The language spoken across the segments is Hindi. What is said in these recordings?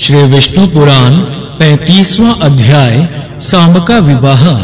श्री विष्णु पुराण 35वां अध्याय सांब का विवाह।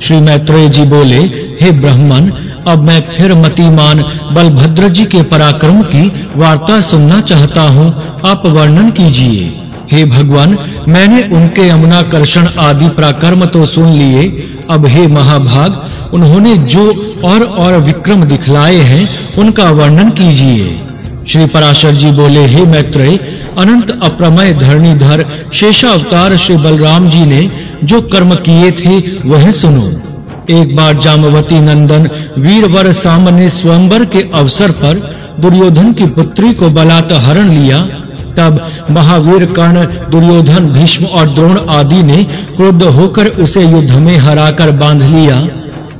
श्री मैत्रेय जी बोले, हे ब्राह्मण, अब मैं फिर मतिमान बलभद्र जी के पराक्रम की वार्ता सुनना चाहता हूँ। आप वर्णन कीजिए। हे भगवान, मैंने उनके यमुनाकर्षण आदि पराक्रम तो सुन लिए। अब हे महाभाग, उन्होंने जो और और विक्रम दिखलाए हैं, उनका वर्णन कीजिए। श्री पराशर जी बोले, हे मैत्रेय, अनंत अप्रमेय धरणीधर, शेषावतार श्री बलराम जी ने जो कर्म किए थे, वह सुनो। एक बार जामवती नंदन, वीरवर साम ने स्वयंवर के अवसर पर दुर्योधन की पुत्री को बलात् हरण लिया। तब महावीर कर्ण, दुर्योधन, भीष्म और द्रोण आदि ने क्रुद्ध होकर उसे युद्ध में हराकर बाँध लिया।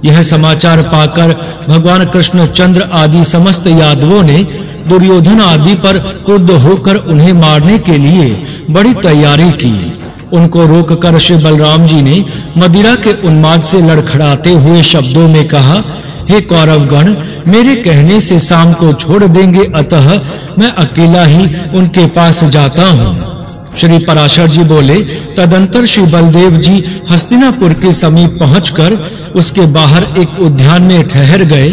यह समाचार पाकर भगवान कृष्ण, चंद्र आदि समस्त यादवों ने दुर्योधन आदि पर क्रुद्ध होकर उन्हें मारने के लिए बड़ी तैयारी की। उनको रोककर श्री बलराम जी ने मदिरा के उन्माद से लड़खड़ाते हुए शब्दों में कहा, हे कौरवगण, मेरे कहने से शाम को छोड़ देंगे, अतः मैं अकेला ही उनके पास जाता हूँ। श्री पराशर जी बोले, तदंतर श्री बलदेव जी हस्तिनापुर के समीप पहुंचकर उसके बाहर एक उद्यान में ठहर गए।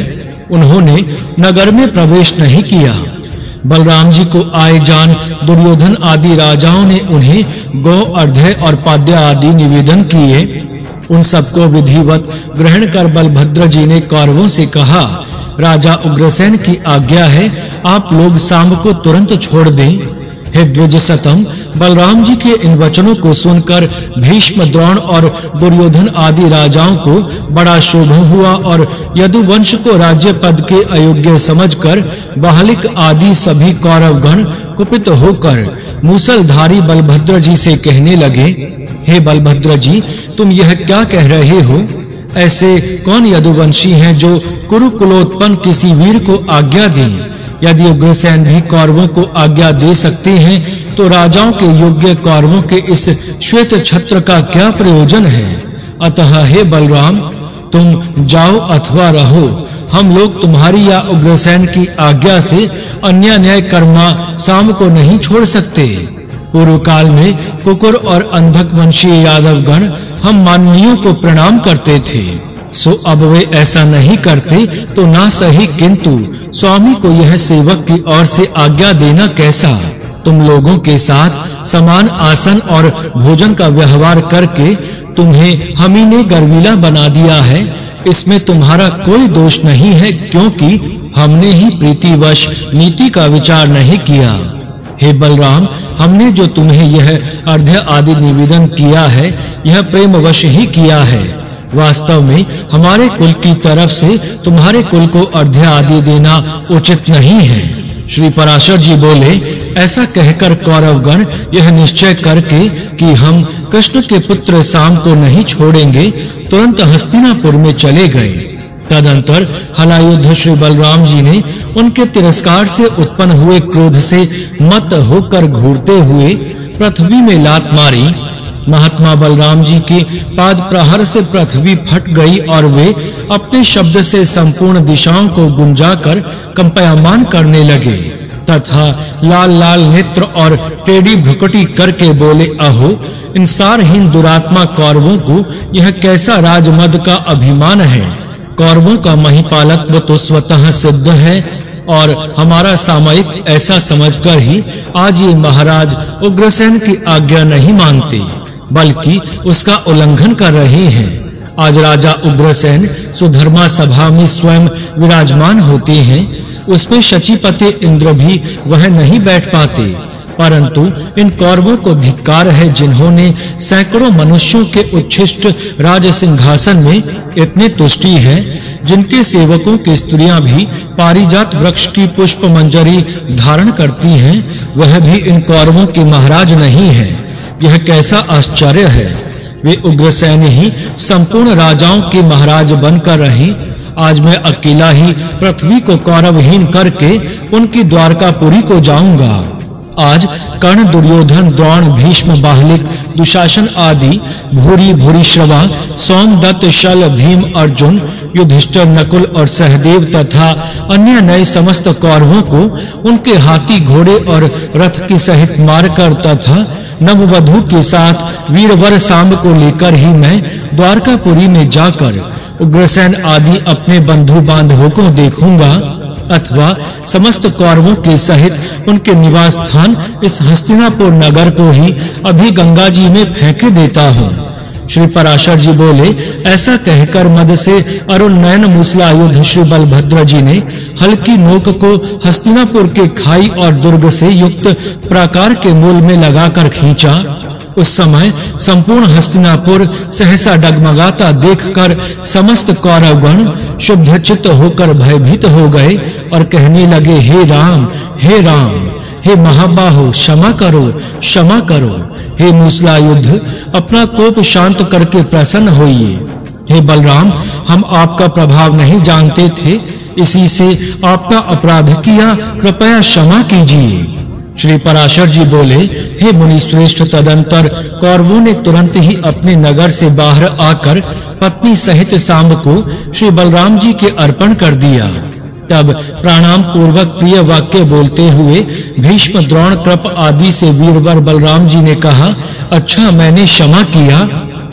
उन्होंने नगर में प्रवेश नहीं किया। बलराम जी को आए जान दुर्योधन आदि राजाओं ने उन्हें गौ अर्धय और पाद्य आदि निवेदन किए। उन सबको विधिवत ग्रहण कर बलभद्र जी ने कौरवों से कहा, राजा उग्रसेन की आज्ञा है, आप लोग सांब को तुरंत छोड़ दें। हे द्विज सतम बलराम जी के इन वचनों को सुनकर भीष्म द्रोण और दुर्योधन आदि राजाओं को बड़ा शोभ हुआ और यदुवंश को राज्य पद के अयोग्य समझकर बाहलिक आदि सभी कौरवगण कुपित होकर मूसलधारी बलभद्र जी से कहने लगे, हे बलभद्र जी, तुम यह क्या कह रहे हो? ऐसे कौन यदुवंशी हैं जो कुरुकुलोत्पन्न किसी वीर को आज्ञा दें? यदि उग्रसेन भी कौरवों को आज्ञा दे सकते हैं तो राजाओं के योग्य कौरवों के इस श्वेत छत्र का क्या प्रयोजन है? अतः हे बलराम, तुम जाओ अथवा रहो। हम लोग तुम्हारी या उग्रसेन की आज्ञा से अन्य न्याय कर्मा शाम को नहीं छोड़ सकते। पूर्व काल में कुकुर और अंधक वंशीय यादव गण हम माननीयों को प्रणाम करते थे। सो अब वे ऐसा नहीं करते तो ना सही किंतु स्वामी को यह सेवक की ओर से आज्ञा देना कैसा? तुम लोगों के साथ समान आसन और भोजन का व्यवहार करके तुम्हें हमी ने गर्विला बना दिया है। इसमें तुम्हारा कोई दोष नहीं है, क्योंकि हमने ही प्रीतिवश नीति का विचार नहीं किया। हे बलराम, हमने जो तुम्हें यह अर्ध्य आदि निवेदन किया है, यह प्रेमवश ही किया है। वास्तव में हमारे कुल की तरफ़ से तुम्हारे कुल को अर्ध्य आदि देना उचित नहीं है। श्री पराशर जी बोले, ऐसा कहकर कौरवगण यह निश्चय करके कि हम कृष्ण के पुत्र साम को नहीं छोड़ेंगे, तुरंत हस्तिनापुर में चले गए। तदंतर हलायुद्ध श्री बलराम जी ने उनके तिरस्कार से उत्पन्न हुए क्रोध से मत होकर घूरते हुए पृथ्वी में लात मारी। महात्मा बलराम जी के पाद प्रहर से पृथ्वी फट गई और वे अपने शब्द से संपूर्ण दिशाओं को गुंजाकर कंपायमान करने लगे। तथा लाल लाल नेत्र और टेढ़ी भ्रुकुटी करके बोले, अहो इन सारहीन दुरात्मा कौरवों को यह कैसा राजमद का अभिमान है? कौरवों का महिपालक तो स्वतः सिद्ध है और हमारा सामयिक ऐसा समझकर ही आज ये महाराज उग्रसेन की आज्ञा नहीं मानते। बल्कि उसका उल्लंघन कर रहे हैं। आज राजा उग्रसेन सुधर्मा सभा में स्वयं विराजमान होते हैं। उसमें शचीपति इंद्र भी वह नहीं बैठ पाते। परंतु इन कौरवों को धिक्कार है जिन्होंने सैकड़ों मनुष्यों के उच्छिष्ट राज सिंहासन में इतने तुष्टि है, जिनके सेवकों की स्त्रियाँ भी पारिजात वृक्ष की पुष्प मंजरी धारण करती हैं, वह भी इन कौरवों के महाराज नहीं है। यह कैसा आश्चर्य है। वे उग्रसेन ही संपूर्ण राजाओं के महाराज बनकर रहे। आज मैं अकेला ही पृथ्वी को कौरवहीन करके उनकी द्वारकापुरी को जाऊँगा। आज कर्ण दुर्योधन, द्रोण, भीष्म, बाहलिक, दुशासन आदि, भूरी भूरी श्रवा सोमदत्त शल, भीम, अर्जुन, युधिष्ठिर, नकुल और सहदेव तथा अन्य नए समस्त कौरवों को उनके हाथी घोड़े और रथ की सहित मारकर तथा नववधु के साथ वीरवर सांब को लेकर ही मैं द्वारकापुरी में जाकर उग्रसेन आदि अपने बंधु बांधवों को देखूँगा। अथवा समस्त कौरवों के सहित उनके निवास स्थान इस हस्तिनापुर नगर को ही अभी गंगा जी में फेंके देता हूँ। श्री पराशर जी बोले, ऐसा कहकर मद से अरुण नयन मूसलायुध श्री बलभद्र जी ने हल्की नोक को हस्तिनापुर के खाई और दुर्ग से युक्त प्राकार के मूल में लगाकर खींचा। उस समय संपूर्ण हस्तिनापुर सहसा डगमगाता देखकर समस्त कौरवगण शुद्ध चित्त होकर भयभीत हो गए और कहने लगे, हे राम हे राम, हे महाबाहो, क्षमा करो क्षमा करो। हे मूसलायुद्ध अपना कोप शांत करके प्रसन्न होइए। हे बलराम, हम आपका प्रभाव नहीं जानते थे, इसी से आपका अपराध किया, कृपया क्षमा कीजिए। श्री पराशर जी बोले, हे मुनि श्रेष्ठ, तदंतर कौरवों ने तुरंत ही अपने नगर से बाहर आकर पत्नी सहित सांब को श्री बलराम जी के अर्पण कर दिया। तब प्रणाम पूर्वक प्रिय वाक्य बोलते हुए भीष्म, द्रोण, कृप आदि से वीरवर बलराम जी ने कहा अच्छा मैंने क्षमा किया।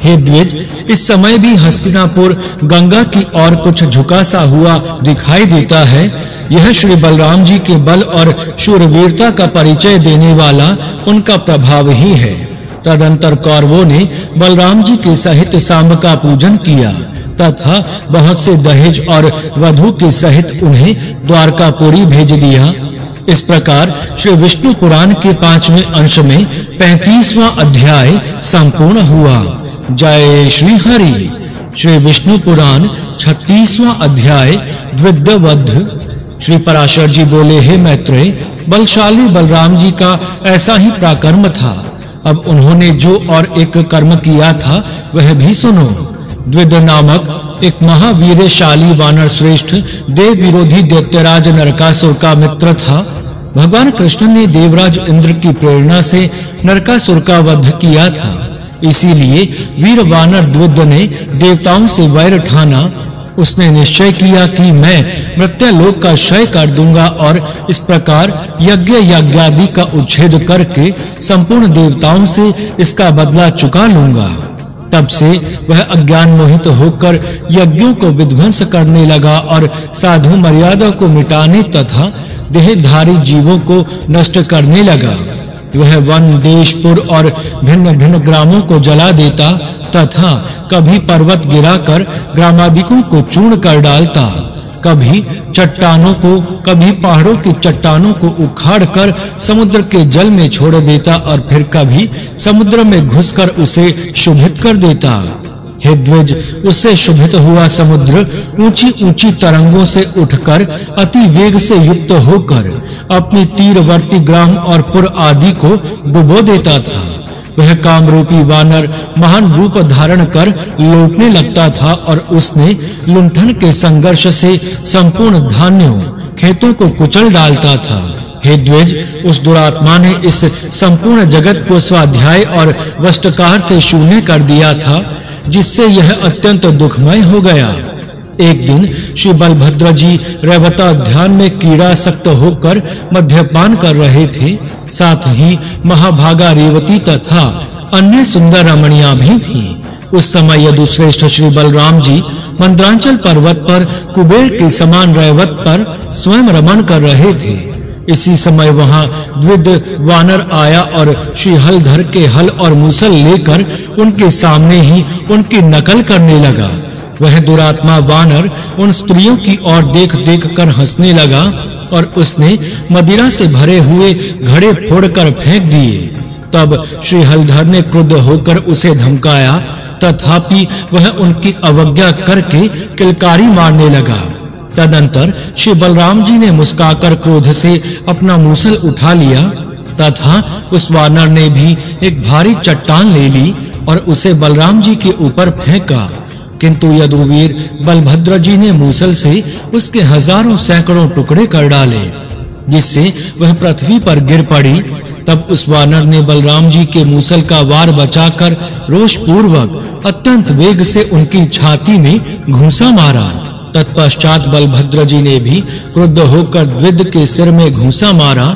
हे द्विज, इस समय भी हस्तिनापुर गंगा की ओर कुछ झुका सा हुआ दिखाई देता है। यह श्री बलराम जी के बल और शूरवीरता का परिचय देने वाला उनका प्रभाव ही है। तदंतर कौरवों ने बलराम जी के सहित सांब का पूजन किया। तथा बहुत से दहेज और वधु के सहित उन्हें द्वारकापुरी भेज दिया। इस प्रकार श्री विष्णु पुराण के पाँचवें अंश में 35वां अध्याय संपूर्ण हुआ। जय श्री हरि। श्री विष्णु पुराण 36वां अध्याय द्विद्वध श्री पराशर जी बोले, हे मैत्रेय, बलशाली बलराम जी का ऐसा ही प्राकर्म था। अब उन्होंने जो और एक कर्म किया था, वह भी सुनो। द्विद नामक एक महावीरशाली वानर श्रेष्ठ देव विरोधी दैत्यराज नरकासुर का मित्र था। भगवान कृष्ण ने देवराज इंद्र की प्रेरणा से नरकासुर का वध किया था। इसीलिए वीर वानर द्विद ने देवताओं से वैर ठाना, उसने निश्चय किया कि मैं मृत्युलोक का क्षय कर दूँगा और इस प्रकार यज्ञ यज्ञादि का उच्छेद करके संपूर्ण देवताओं से इसका बदला चुका लूँगा। तब से वह अज्ञान मोहित होकर यज्ञों को विध्वंस करने लगा और साधु मर्यादा को मिटाने तथा देहधारी जीवों को नष्ट करने लगा। वह वन, देशपुर और भिन्न-भिन्न ग्रामों को जला देता तथा कभी पर्वत गिराकर ग्रामादिकों को चूर्ण कर डालता। कभी चट्टानों को, कभी पहाड़ों की चट्टानों को उखाड़कर समुद्र के जल में छोड़ देता और फिर कभी समुद्र में घुसकर उसे शुभित कर देता। हे द्विज, उससे शुभित हुआ समुद्र ऊंची-ऊंची तरंगों से उठकर अति वेग से युक्त होकर अपनी तीरवर्ती ग्राम और पुर आदि को डुबो देता था। वह कामरूपी वानर महान रूप धारण कर लौटने लगता था और उसने लुंठन के संघर्ष से संपूर्ण धान्यों, खेतों को कुचल डालता था। हे द्विज, उस दुरात्मा ने इस संपूर्ण जगत को स्वाध्याय और वस्तकार से शून्य कर दिया था, जिससे यह अत्यंत दुखमय हो गया। एक दिन श्री बलभद्र जी रेवता ध्यान में कीड़ा सक्त होकर मध्यपान कर रहे थे। साथ ही महाभागा रेवती तथा अन्य सुंदर रमणियाँ भी थीं। उस समय यदुश्रेष्ठ श्री बलराम जी मंद्रांचल पर्वत पर, कुबेर के समान रैवत पर स्वयं रमण कर रहे थे। इसी समय वहाँ द्विद वानर आया और श्री हलधर के हल और मूसल लेकर उनके सामने ही उनकी नकल करने लगा। वह दुरात्मा वानर उन स्त्रियों की ओर देख-देख कर हंसने लगा। और उसने मदिरा से भरे हुए घड़े फोड़कर फेंक दिए। तब श्री हलधर ने क्रुद्ध होकर उसे धमकाया, तथापि वह उनकी अवज्ञा करके किलकारी मारने लगा। तदंतर श्री बलराम जी ने मुस्काकर क्रोध से अपना मूसल उठा लिया, तथा उस वानर ने भी एक भारी चट्टान ले ली और उसे बलराम जी के ऊपर फेंका। किंतु यदुवीर बलभद्र जी ने मूसल से उसके हज़ारों सैकड़ों टुकड़े कर डाले, जिससे वह पृथ्वी पर गिर पड़ी। तब उस वानर ने बलराम जी के मूसल का वार बचाकर रोष पूर्वक अत्यंत वेग से उनकी छाती में घूंसा मारा। तत्पश्चात बलभद्र जी ने भी क्रुद्ध होकर द्विद के सिर में घूंसा मारा,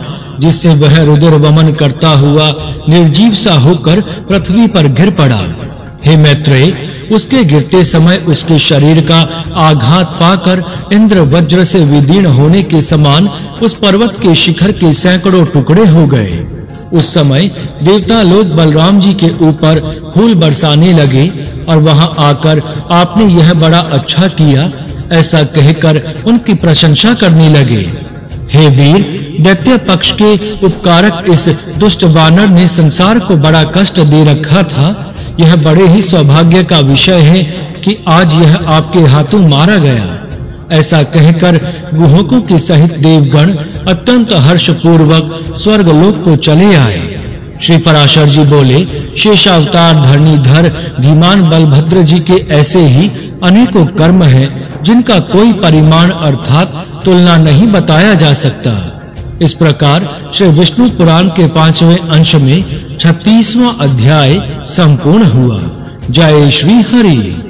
जिससे वह रुद्र वमन करता हुआ निर्जीव सा होकर पृथ्वी पर गिर पड़ा। हे मैत्रेय उसके गिरते समय उसके शरीर का आघात पाकर इंद्र वज्र से विदीर्ण होने के समान उस पर्वत के शिखर के सैकड़ों टुकड़े हो गए। उस समय देवता लोग बलराम जी के ऊपर फूल बरसाने लगे और वहाँ आकर, आपने यह बड़ा अच्छा किया। ऐसा कहकर उनकी प्रशंसा करने लगे। हे वीर, दैत्य पक्ष के उपकारक इस दुष्ट वानर ने संसार को बड़ा कष्ट दे रखा था। यह बड़े ही सौभाग्य का विषय है कि आज यह आपके हाथों मारा गया। ऐसा कहकर गुहकों के सहित देवगण अत्यंत हर्ष पूर्वक स्वर्ग लोक को चले आए। श्री पराशर जी बोले, शेषावतार धरणीधर धीमान बलभद्र जी के ऐसे ही अनेकों कर्म हैं, जिनका कोई परिमाण अर्थात तुलना नहीं बताया जा सकता। इस प्रकार श्री विष्णु पुराण के पाँचवें अंश में 36वां अध्याय संपूर्ण हुआ। जय श्री हरि।